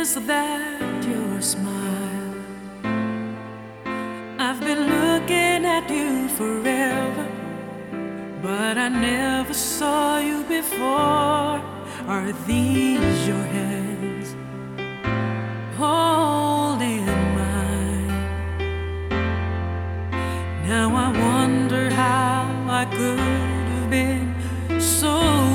is that your smile? I've been looking at you forever, but I never saw you before. Are these your hands holding mine? Now I wonder how I could have been so.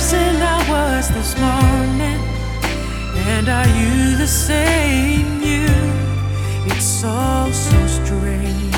Person I was this morning? And are you the same you? It's all so strange.